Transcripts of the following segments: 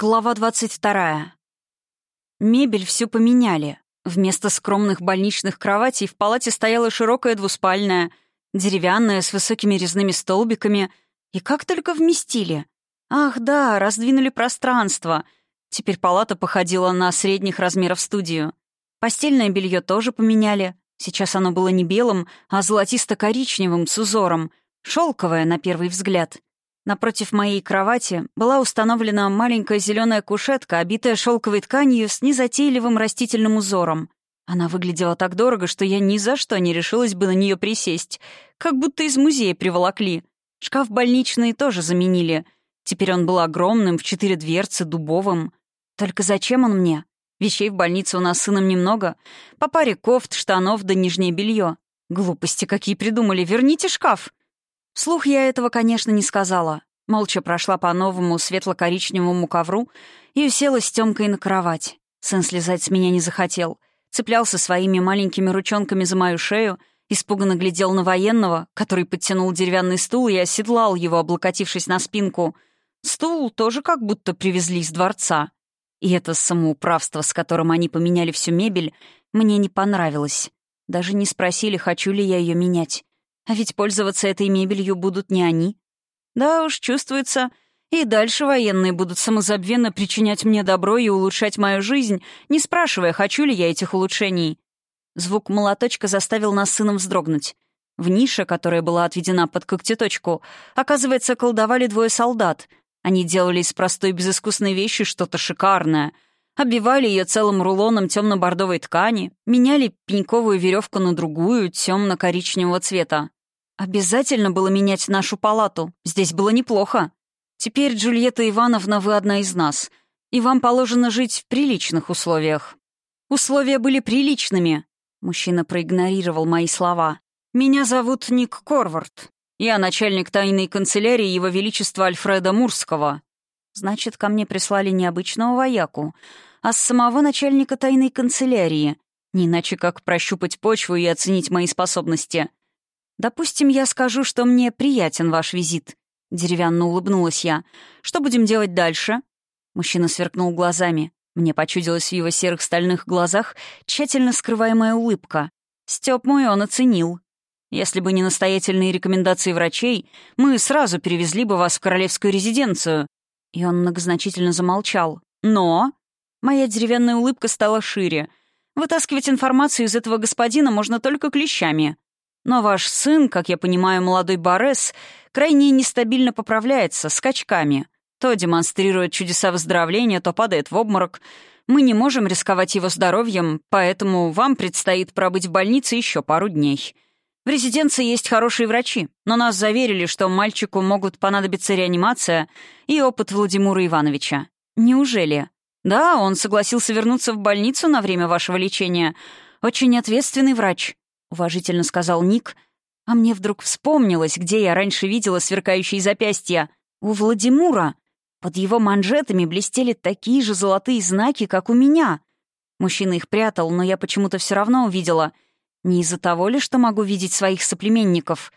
Глава 22. Мебель всю поменяли. Вместо скромных больничных кроватей в палате стояла широкая двуспальная, деревянная, с высокими резными столбиками. И как только вместили. Ах да, раздвинули пространство. Теперь палата походила на средних размеров студию. Постельное белье тоже поменяли. Сейчас оно было не белым, а золотисто-коричневым с узором. Шелковое, на первый взгляд. Напротив моей кровати была установлена маленькая зеленая кушетка, обитая шелковой тканью с незатейливым растительным узором. Она выглядела так дорого, что я ни за что не решилась бы на нее присесть, как будто из музея приволокли. Шкаф больничный тоже заменили. Теперь он был огромным, в четыре дверцы, дубовым. Только зачем он мне? Вещей в больнице у нас с сыном немного. По паре кофт, штанов да нижнее белье. Глупости какие придумали. Верните шкаф. Слух я этого, конечно, не сказала. Молча прошла по новому светло-коричневому ковру и уселась с Тёмкой на кровать. Сын слезать с меня не захотел. Цеплялся своими маленькими ручонками за мою шею, испуганно глядел на военного, который подтянул деревянный стул и оседлал его, облокотившись на спинку. Стул тоже как будто привезли из дворца. И это самоуправство, с которым они поменяли всю мебель, мне не понравилось. Даже не спросили, хочу ли я ее менять. А ведь пользоваться этой мебелью будут не они. Да уж, чувствуется, и дальше военные будут самозабвенно причинять мне добро и улучшать мою жизнь, не спрашивая, хочу ли я этих улучшений. Звук молоточка заставил нас сыном вздрогнуть. В нише, которая была отведена под когтеточку, оказывается, колдовали двое солдат. Они делали из простой безыскусной вещи что-то шикарное. Оббивали ее целым рулоном темно-бордовой ткани, меняли пеньковую веревку на другую, темно-коричневого цвета. «Обязательно было менять нашу палату. Здесь было неплохо. Теперь, Джульетта Ивановна, вы одна из нас, и вам положено жить в приличных условиях». «Условия были приличными», — мужчина проигнорировал мои слова. «Меня зовут Ник Корвард. Я начальник тайной канцелярии Его Величества Альфреда Мурского». «Значит, ко мне прислали не обычного вояку, а с самого начальника тайной канцелярии. Не иначе как прощупать почву и оценить мои способности». «Допустим, я скажу, что мне приятен ваш визит». Деревянно улыбнулась я. «Что будем делать дальше?» Мужчина сверкнул глазами. Мне почудилась в его серых стальных глазах тщательно скрываемая улыбка. Степ мой он оценил. «Если бы не настоятельные рекомендации врачей, мы сразу перевезли бы вас в королевскую резиденцию». И он многозначительно замолчал. «Но...» Моя деревянная улыбка стала шире. «Вытаскивать информацию из этого господина можно только клещами». Но ваш сын, как я понимаю, молодой Борес, крайне нестабильно поправляется, скачками. То демонстрирует чудеса выздоровления, то падает в обморок. Мы не можем рисковать его здоровьем, поэтому вам предстоит пробыть в больнице еще пару дней. В резиденции есть хорошие врачи, но нас заверили, что мальчику могут понадобиться реанимация и опыт Владимира Ивановича. Неужели? Да, он согласился вернуться в больницу на время вашего лечения. Очень ответственный врач. — уважительно сказал Ник. «А мне вдруг вспомнилось, где я раньше видела сверкающие запястья. У Владимира. Под его манжетами блестели такие же золотые знаки, как у меня. Мужчина их прятал, но я почему-то все равно увидела. Не из-за того ли, что могу видеть своих соплеменников?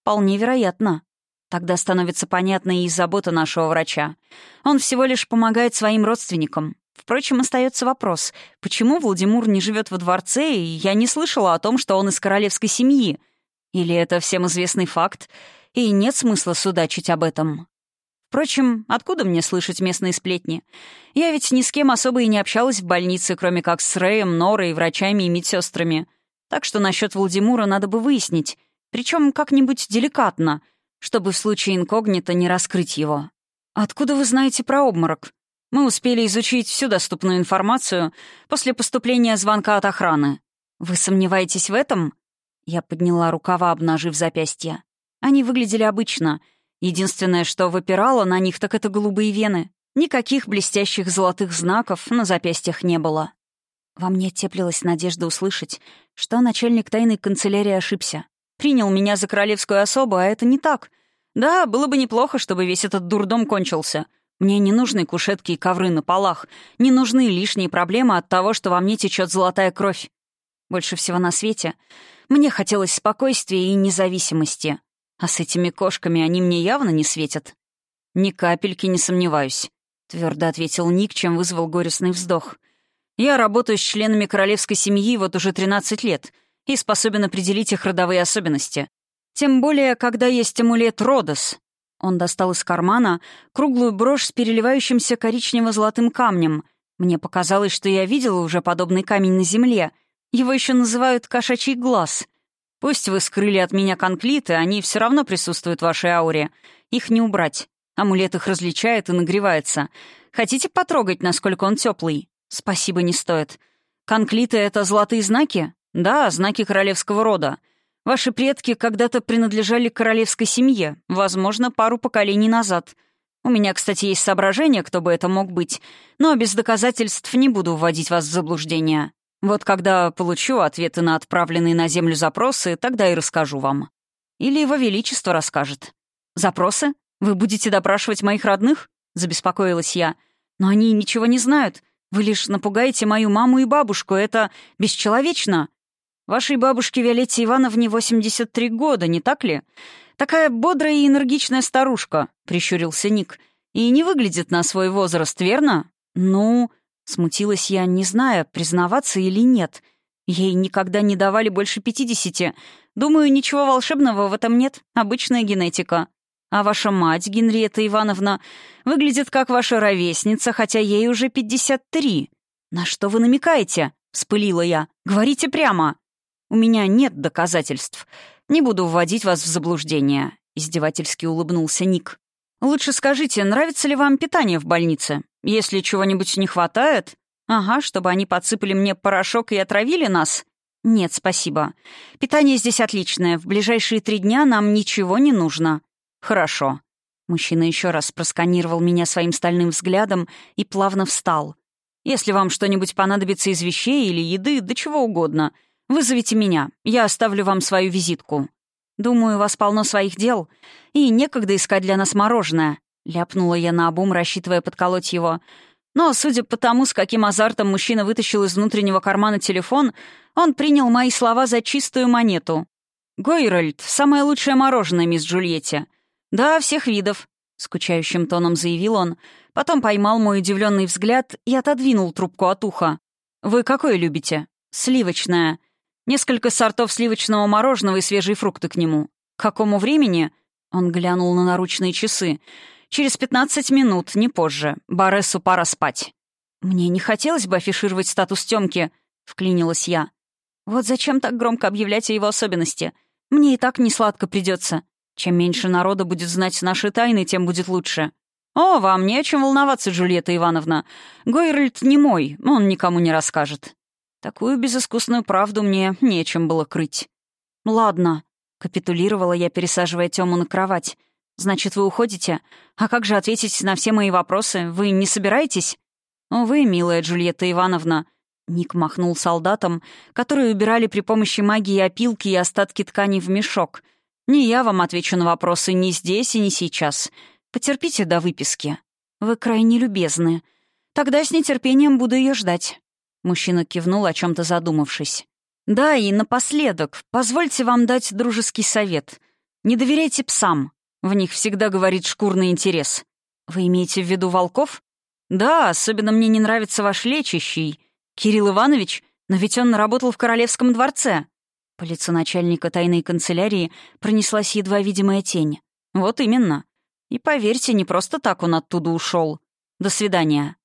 Вполне вероятно. Тогда становится понятна и забота нашего врача. Он всего лишь помогает своим родственникам. Впрочем, остается вопрос, почему Владимир не живет во дворце, и я не слышала о том, что он из королевской семьи? Или это всем известный факт, и нет смысла судачить об этом? Впрочем, откуда мне слышать местные сплетни? Я ведь ни с кем особо и не общалась в больнице, кроме как с Рэем, Норой, врачами и медсестрами. Так что насчет Владимира надо бы выяснить, причем как-нибудь деликатно, чтобы в случае инкогнито не раскрыть его. «Откуда вы знаете про обморок?» Мы успели изучить всю доступную информацию после поступления звонка от охраны. Вы сомневаетесь в этом? Я подняла рукава, обнажив запястья. Они выглядели обычно. Единственное, что выпирало на них, так это голубые вены. Никаких блестящих золотых знаков на запястьях не было. Во мне теплилась надежда услышать, что начальник тайной канцелярии ошибся. Принял меня за королевскую особу, а это не так. Да, было бы неплохо, чтобы весь этот дурдом кончился — мне не нужны кушетки и ковры на полах, не нужны лишние проблемы от того, что во мне течет золотая кровь. Больше всего на свете мне хотелось спокойствия и независимости. А с этими кошками они мне явно не светят. «Ни капельки не сомневаюсь», — твердо ответил Ник, чем вызвал горестный вздох. «Я работаю с членами королевской семьи вот уже 13 лет и способен определить их родовые особенности. Тем более, когда есть амулет Родос, он достал из кармана круглую брошь с переливающимся коричнево-золотым камнем. Мне показалось, что я видела уже подобный камень на земле. Его еще называют «кошачий глаз». Пусть вы скрыли от меня конклиты, они все равно присутствуют в вашей ауре. Их не убрать. Амулет их различает и нагревается. Хотите потрогать, насколько он теплый? Спасибо, не стоит. Конклиты — это золотые знаки? Да, знаки королевского рода. Ваши предки когда-то принадлежали королевской семье, возможно, пару поколений назад. У меня, кстати, есть соображение, кто бы это мог быть, но без доказательств не буду вводить вас в заблуждение. Вот когда получу ответы на отправленные на Землю запросы, тогда и расскажу вам. Или Его Величество расскажет. «Запросы? Вы будете допрашивать моих родных?» — забеспокоилась я. «Но они ничего не знают. Вы лишь напугаете мою маму и бабушку. Это бесчеловечно. Вашей бабушке Виолетте Ивановне 83 года, не так ли? Такая бодрая и энергичная старушка», — прищурился Ник. «И не выглядит на свой возраст, верно?» «Ну...» — смутилась я, не зная, признаваться или нет. Ей никогда не давали больше пятидесяти. Думаю, ничего волшебного в этом нет. Обычная генетика. А ваша мать, Генриетта Ивановна, выглядит как ваша ровесница, хотя ей уже пятьдесят три. «На что вы намекаете?» — вспылила я. «Говорите прямо!» У меня нет доказательств. Не буду вводить вас в заблуждение», — издевательски улыбнулся Ник. «Лучше скажите, нравится ли вам питание в больнице? Если чего-нибудь не хватает? Ага, чтобы они подсыпали мне порошок и отравили нас?» «Нет, спасибо. Питание здесь отличное. В ближайшие три дня нам ничего не нужно». «Хорошо». Мужчина еще раз просканировал меня своим стальным взглядом и плавно встал. «Если вам что-нибудь понадобится из вещей или еды, да чего угодно, Вызовите меня, я оставлю вам свою визитку. Думаю, у вас полно своих дел, и некогда искать для нас мороженое», — ляпнула я наобум, рассчитывая подколоть его. Но, судя по тому, с каким азартом мужчина вытащил из внутреннего кармана телефон, он принял мои слова за чистую монету. «Гойрольд, самое лучшее мороженое, мисс Джульетти». «Да, всех видов», — скучающим тоном заявил он. Потом поймал мой удивленный взгляд и отодвинул трубку от уха. «Вы какое любите?» «Сливочное», Несколько сортов сливочного мороженого и свежие фрукты к нему. К какому времени? Он глянул на наручные часы. Через 15 минут, не позже. Барессу пора спать. «Мне не хотелось бы афишировать статус Тёмки», — вклинилась я. «Вот зачем так громко объявлять о его особенности? Мне и так несладко придется. Чем меньше народа будет знать наши тайны, тем будет лучше». «О, вам не о чем волноваться, Джульетта Ивановна. Гойрельд не мой, он никому не расскажет. Такую безыскусную правду мне нечем было крыть. «Ну «Ладно», — капитулировала я, пересаживая Тему на кровать. «Значит, вы уходите? А как же ответить на все мои вопросы? Вы не собираетесь?» «Ну «Увы, милая Джульетта Ивановна», — Ник махнул солдатам, которые убирали при помощи магии опилки и остатки ткани в мешок. «Не я вам отвечу на вопросы ни здесь и не сейчас. Потерпите до выписки. Вы крайне любезны. Тогда с нетерпением буду ее ждать». Мужчина кивнул, о чем-то задумавшись. «Да, и напоследок, позвольте вам дать дружеский совет. Не доверяйте псам. В них всегда говорит шкурный интерес. Вы имеете в виду волков? Да, особенно мне не нравится ваш лечащий. Кирилл Иванович, но ведь он работал в Королевском дворце». По лицу начальника тайной канцелярии пронеслась едва видимая тень. «Вот именно. И поверьте, не просто так он оттуда ушел. До свидания».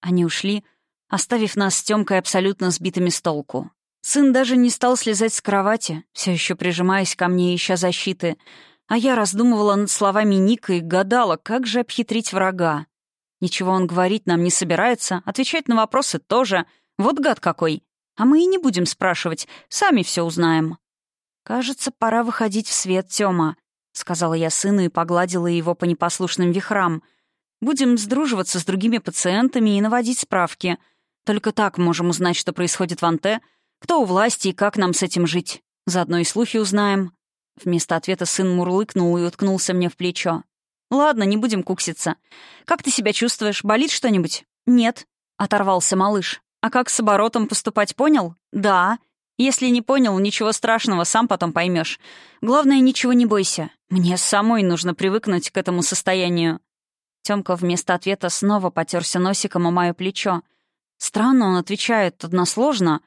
Они ушли, оставив нас с Тёмкой абсолютно сбитыми с толку. Сын даже не стал слезать с кровати, все еще прижимаясь ко мне, ища защиты, а я раздумывала над словами Ника и гадала, как же обхитрить врага. Ничего он говорить нам не собирается, отвечать на вопросы тоже. Вот гад какой. А мы и не будем спрашивать, сами все узнаем. «Кажется, пора выходить в свет, Тёма», — сказала я сыну и погладила его по непослушным вихрам. «Будем сдруживаться с другими пациентами и наводить справки. Только так можем узнать, что происходит в Анте, кто у власти и как нам с этим жить. Заодно и слухи узнаем». Вместо ответа сын мурлыкнул и уткнулся мне в плечо. «Ладно, не будем кукситься. Как ты себя чувствуешь? Болит что-нибудь?» «Нет», — оторвался малыш. «А как с оборотом поступать, понял?» «Да». «Если не понял, ничего страшного, сам потом поймешь. Главное, ничего не бойся. Мне самой нужно привыкнуть к этому состоянию». Тёмка вместо ответа снова потерся носиком о моё плечо — Странно он отвечает односложно.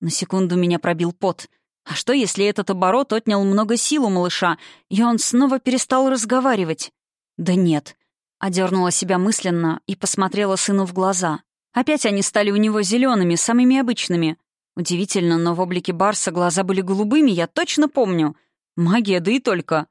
На секунду меня пробил пот. А что, если этот оборот отнял много сил у малыша, и он снова перестал разговаривать? Да нет. Одернула себя мысленно и посмотрела сыну в глаза. Опять они стали у него зелеными, самыми обычными. Удивительно, но в облике Барса глаза были голубыми, я точно помню. Магия, да и только.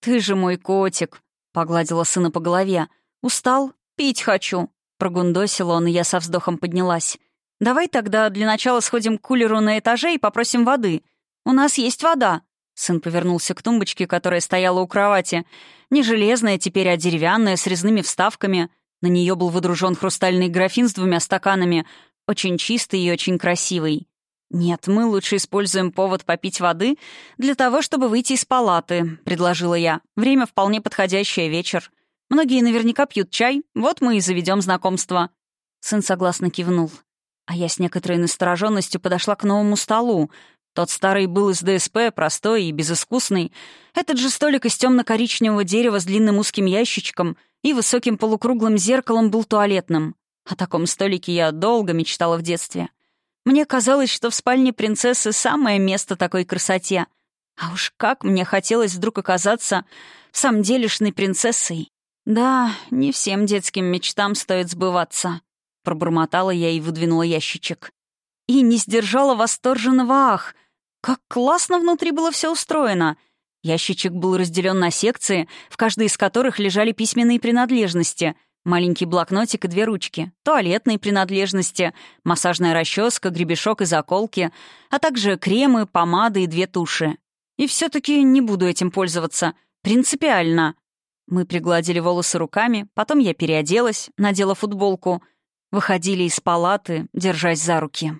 «Ты же мой котик», — погладила сына по голове. «Устал? Пить хочу». Прогундосила он, и я со вздохом поднялась. «Давай тогда для начала сходим к кулеру на этаже и попросим воды. У нас есть вода». Сын повернулся к тумбочке, которая стояла у кровати. Не железная теперь, а деревянная, с резными вставками. На нее был выдружен хрустальный графин с двумя стаканами. Очень чистый и очень красивый. «Нет, мы лучше используем повод попить воды для того, чтобы выйти из палаты», — предложила я. «Время вполне подходящее, вечер». Многие наверняка пьют чай, вот мы и заведем знакомство». Сын согласно кивнул. А я с некоторой настороженностью подошла к новому столу. Тот старый был из ДСП, простой и безыскусный. Этот же столик из темно-коричневого дерева с длинным узким ящичком и высоким полукруглым зеркалом был туалетным. О таком столике я долго мечтала в детстве. Мне казалось, что в спальне принцессы самое место такой красоте. А уж как мне хотелось вдруг оказаться в самом делешной принцессой. «Да, не всем детским мечтам стоит сбываться», — пробормотала я и выдвинула ящичек. И не сдержала восторженного «ах!» Как классно внутри было все устроено! Ящичек был разделен на секции, в каждой из которых лежали письменные принадлежности — Маленький блокнотик и две ручки, туалетные принадлежности, массажная расческа, гребешок и заколки, а также кремы, помады и две туши. И все-таки не буду этим пользоваться. Принципиально. Мы пригладили волосы руками, потом я переоделась, надела футболку. Выходили из палаты, держась за руки.